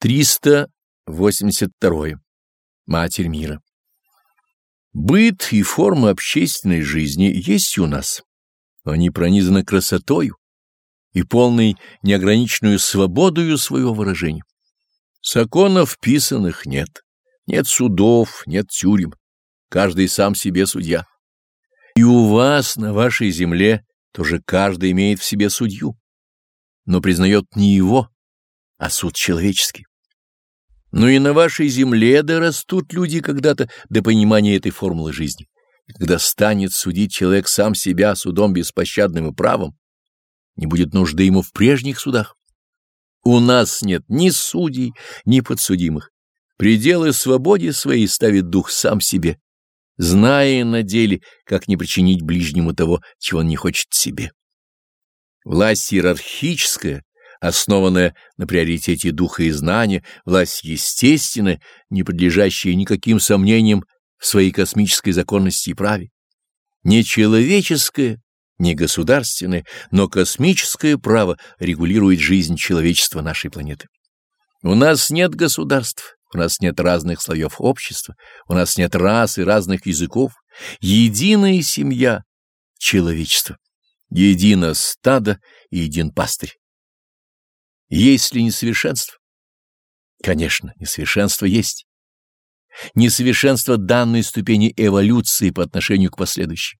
382. Матерь мира. Быт и форма общественной жизни есть у нас. Они пронизаны красотою и полной неограниченную свободою своего выражения. Законов писанных нет, нет судов, нет тюрем, каждый сам себе судья. И у вас на вашей земле тоже каждый имеет в себе судью, но признает не его, а суд человеческий. Но и на вашей земле дорастут люди когда-то до понимания этой формулы жизни. И когда станет судить человек сам себя судом беспощадным и правым, не будет нужды ему в прежних судах. У нас нет ни судей, ни подсудимых. Пределы свободе своей ставит дух сам себе, зная на деле, как не причинить ближнему того, чего он не хочет себе. Власть иерархическая основанная на приоритете духа и знания, власть естественная, не подлежащая никаким сомнениям в своей космической законности и праве. Не человеческое, не государственное, но космическое право регулирует жизнь человечества нашей планеты. У нас нет государств, у нас нет разных слоев общества, у нас нет рас и разных языков, единая семья — человечество, едино стадо и един пастырь. Есть ли несовершенство? Конечно, несовершенство есть. Несовершенство данной ступени эволюции по отношению к последующей.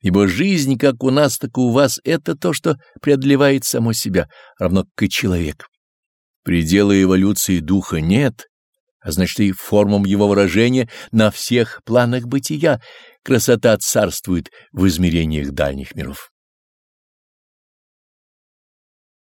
Ибо жизнь, как у нас, так и у вас, это то, что преодолевает само себя, равно как и человек. Предела эволюции духа нет, а значит и формам его выражения на всех планах бытия красота царствует в измерениях дальних миров.